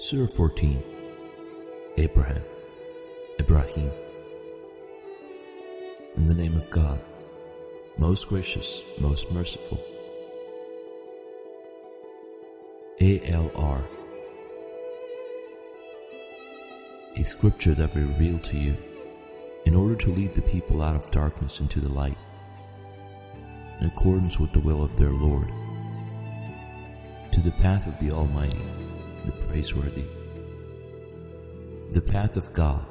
Surah 14 Abraham, Ibrahim. In the name of God, most gracious, most merciful. ALR A scripture that we revealed to you in order to lead the people out of darkness into the light, in accordance with the will of their Lord, to the path of the Almighty, the praiseworthy, the path of God,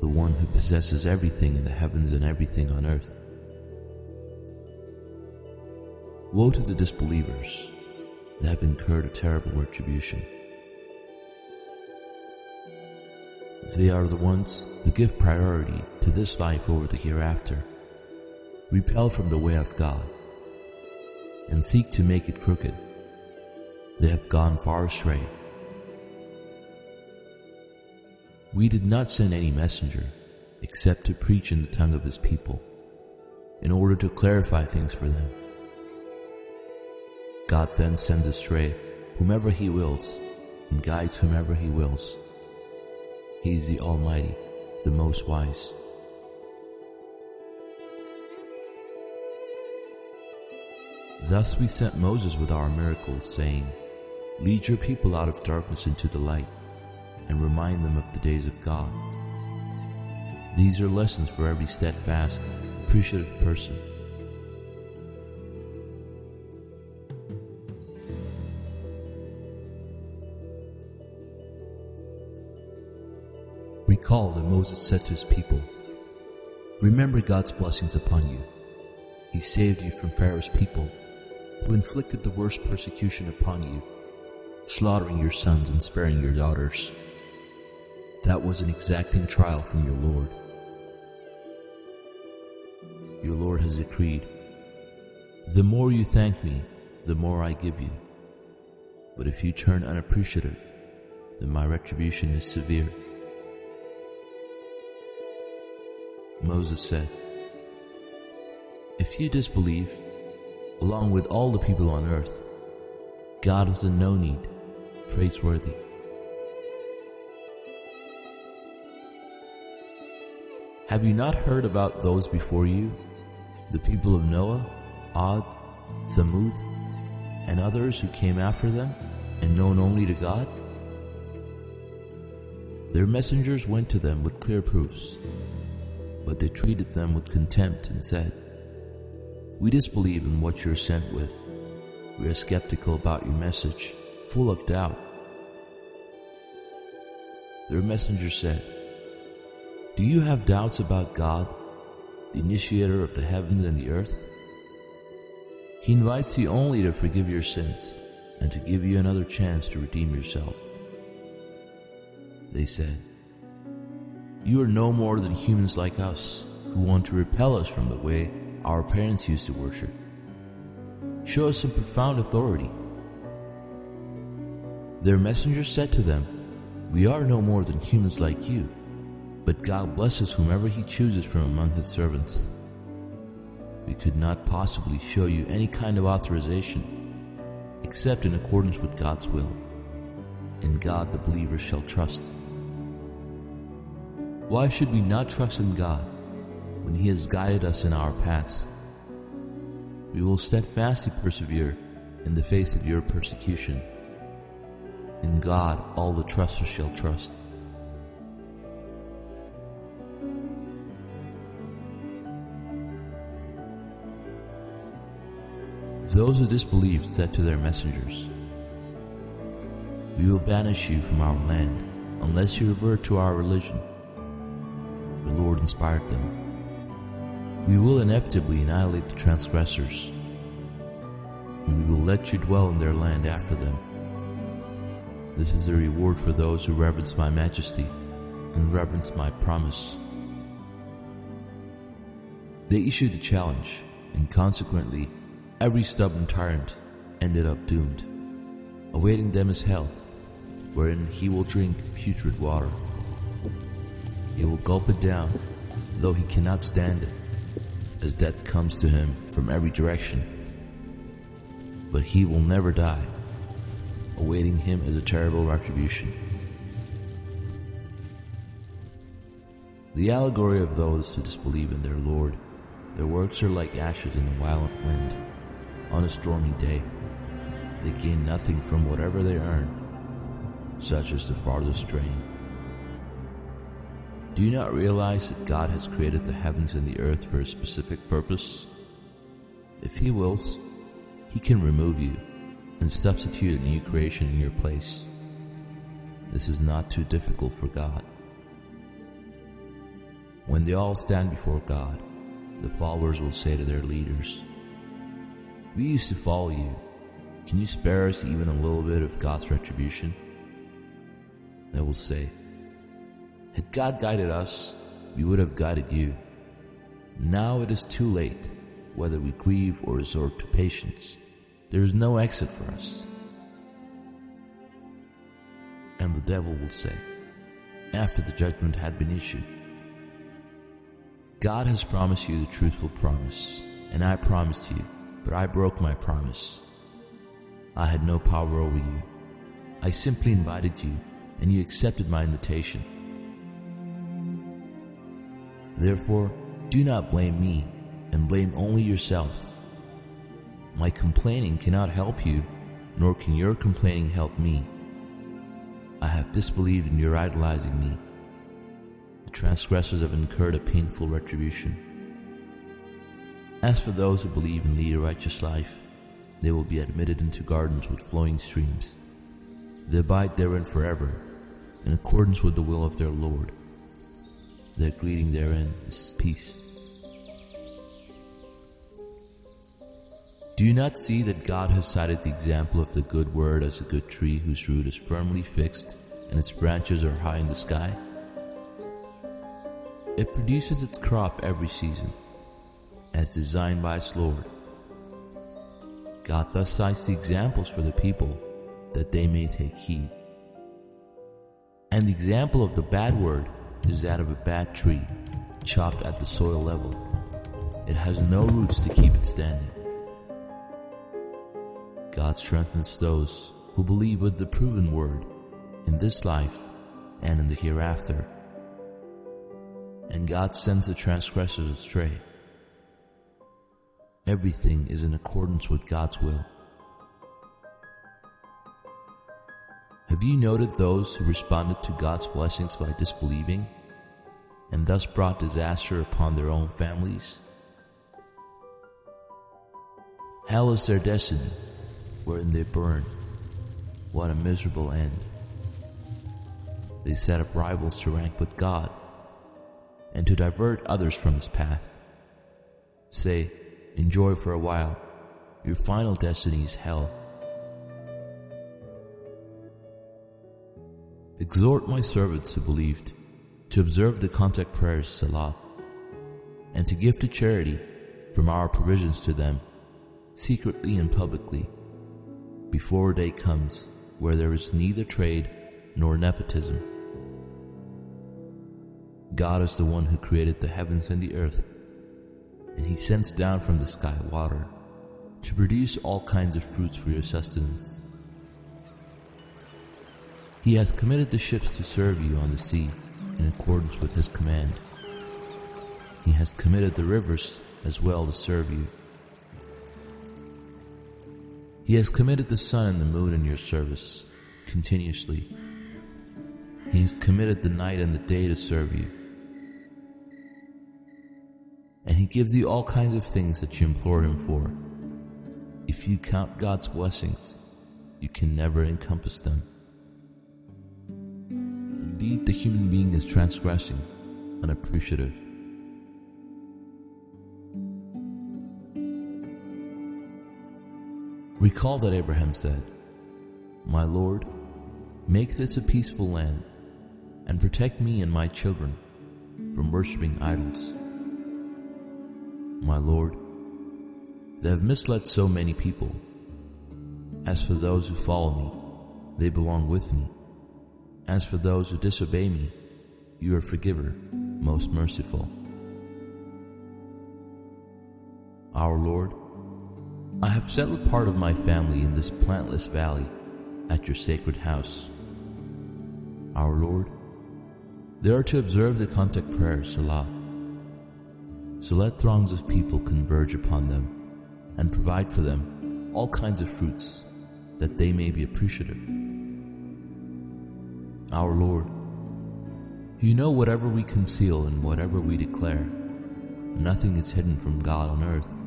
the one who possesses everything in the heavens and everything on earth. Woe to the disbelievers that have incurred a terrible retribution. They are the ones who give priority to this life over the hereafter, repel from the way of God, and seek to make it crooked. They have gone far astray. We did not send any messenger except to preach in the tongue of his people, in order to clarify things for them. God then sends astray whomever he wills and guides whomever he wills. He is the Almighty, the Most Wise. Thus we sent Moses with our miracles, saying, Lead your people out of darkness into the light, and remind them of the days of God. These are lessons for every steadfast, appreciative person. Recall that Moses said to his people, Remember God's blessings upon you. He saved you from Pharaoh's people, who inflicted the worst persecution upon you, slaughtering your sons and sparing your daughters. That was an exacting trial from your Lord. Your Lord has decreed, The more you thank me, the more I give you. But if you turn unappreciative, then my retribution is severe. Moses said, If you disbelieve, along with all the people on earth, God in no need, praiseworthy. Have you not heard about those before you, the people of Noah, Ad, Thamud, and others who came after them and known only to God? Their messengers went to them with clear proofs but they treated them with contempt and said, We disbelieve in what you're sent with. We are skeptical about your message, full of doubt. Their messenger said, Do you have doubts about God, the initiator of the heavens and the earth? He invites you only to forgive your sins and to give you another chance to redeem yourselves. They said, you are no more than humans like us who want to repel us from the way our parents used to worship. Show us some profound authority. Their messenger said to them, We are no more than humans like you, but God blesses whomever He chooses from among His servants. We could not possibly show you any kind of authorization except in accordance with God's will. In God the believer shall trust. Why should we not trust in God when He has guided us in our paths? We will steadfastly persevere in the face of your persecution. In God all the trusters shall trust. Those who disbelieved said to their messengers, We will banish you from our land unless you revert to our religion the Lord inspired them. We will inevitably annihilate the transgressors, and we will let you dwell in their land after them. This is the reward for those who reverence my majesty and reverence my promise. They issued a challenge, and consequently, every stubborn tyrant ended up doomed. Awaiting them is hell, wherein he will drink putrid water. He will gulp it down, though he cannot stand it, as death comes to him from every direction. But he will never die. Awaiting him is a terrible retribution. The allegory of those who disbelieve in their Lord, their works are like ashes in a violent wind on a stormy day. They gain nothing from whatever they earn, such as the farthest straying. Do you not realize that God has created the heavens and the earth for a specific purpose? If He wills, He can remove you and substitute a new creation in your place. This is not too difficult for God. When they all stand before God, the followers will say to their leaders, We used to follow you. Can you spare us even a little bit of God's retribution? They will say, Had God guided us, we would have guided you. Now it is too late, whether we grieve or resort to patience. There is no exit for us. And the devil will say, after the judgment had been issued, God has promised you the truthful promise, and I promised you, but I broke my promise. I had no power over you. I simply invited you, and you accepted my invitation. Therefore, do not blame me, and blame only yourselves. My complaining cannot help you, nor can your complaining help me. I have disbelieved in your idolizing me The transgressors have incurred a painful retribution. As for those who believe and lead a righteous life, they will be admitted into gardens with flowing streams. They abide therein forever, in accordance with the will of their Lord. Their greeting therein is peace. Do you not see that God has cited the example of the good word as a good tree whose root is firmly fixed and its branches are high in the sky? It produces its crop every season, as designed by its Lord. God thus cites the examples for the people that they may take heed. And the example of the bad word is that of a bad tree chopped at the soil level. It has no roots to keep it standing. God strengthens those who believe with the proven word in this life and in the hereafter and God sends the transgressors astray. Everything is in accordance with God's will. Have you noted those who responded to God's blessings by disbelieving and thus brought disaster upon their own families? Hell is their destiny, wherein they burn. What a miserable end. They set up rivals to rank with God and to divert others from his path. Say, enjoy for a while, your final destiny is hell. Exhort my servants who believed to observe the contact prayers Salah and to give to charity from our provisions to them, secretly and publicly, before a day comes where there is neither trade nor nepotism God is the one who created the heavens and the earth, and He sends down from the sky water to produce all kinds of fruits for your sustenance. He has committed the ships to serve you on the sea in accordance with His command. He has committed the rivers as well to serve you. He has committed the sun and the moon in your service continuously. He has committed the night and the day to serve you and He gives you all kinds of things that you implore Him for. If you count God's blessings, you can never encompass them. Indeed, the human being is transgressing, unappreciative. Recall that Abraham said, My Lord, make this a peaceful land, and protect me and my children from worshipping idols my Lord. They have misled so many people. As for those who follow me, they belong with me. As for those who disobey me, you are forgiver, most merciful. Our Lord, I have settled part of my family in this plantless valley at your sacred house. Our Lord, they are to observe the contact prayer, Salah. So let throngs of people converge upon them and provide for them all kinds of fruits that they may be appreciative. Our Lord, you know whatever we conceal and whatever we declare. Nothing is hidden from God on earth,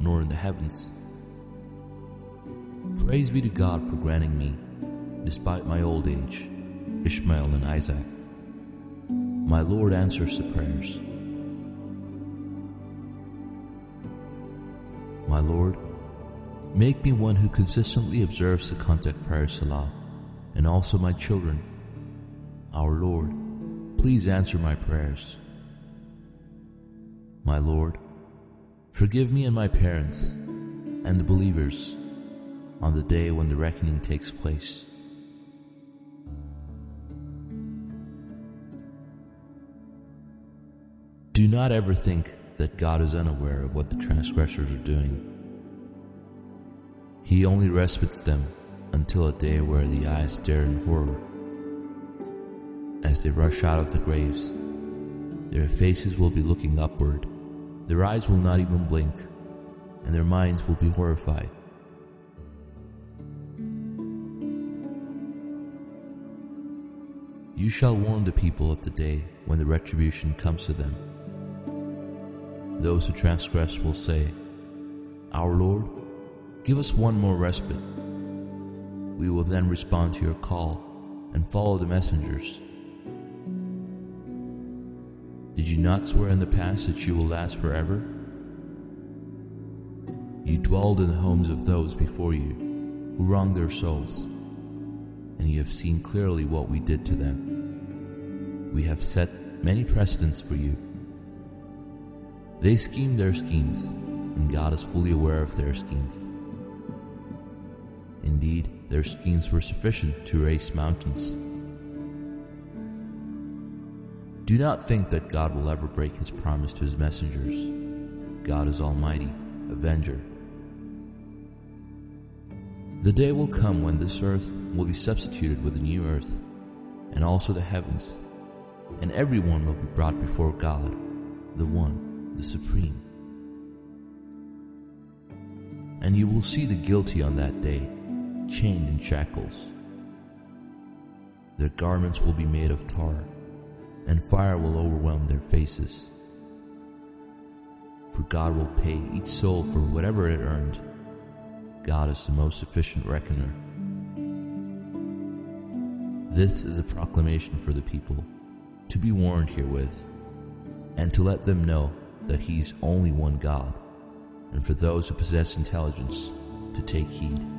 nor in the heavens. Praise be to God for granting me, despite my old age, Ishmael and Isaac. My Lord answers the prayers. My Lord, make me one who consistently observes the contact prayer Salah, and also my children. Our Lord, please answer my prayers. My Lord, forgive me and my parents and the believers on the day when the reckoning takes place. Do not ever think that God is unaware of what the transgressors are doing. He only respites them until a day where the eyes stare in horror as they rush out of the graves. Their faces will be looking upward, their eyes will not even blink, and their minds will be horrified. You shall warn the people of the day when the retribution comes to them. Those who transgress will say, Our Lord, give us one more respite. We will then respond to your call and follow the messengers. Did you not swear in the past that you will last forever? You dwelled in the homes of those before you who wronged their souls, and you have seen clearly what we did to them. We have set many precedents for you. They schemed their schemes, and God is fully aware of their schemes. Indeed, their schemes were sufficient to raise mountains. Do not think that God will ever break his promise to his messengers. God is Almighty, Avenger. The day will come when this earth will be substituted with a new earth, and also the heavens, and everyone will be brought before God, the One, the Supreme. And you will see the guilty on that day, chained in shackles. Their garments will be made of tar and fire will overwhelm their faces. For God will pay each soul for whatever it earned. God is the most efficient reckoner. This is a proclamation for the people to be warned herewith, and to let them know that He is only one God, and for those who possess intelligence to take heed.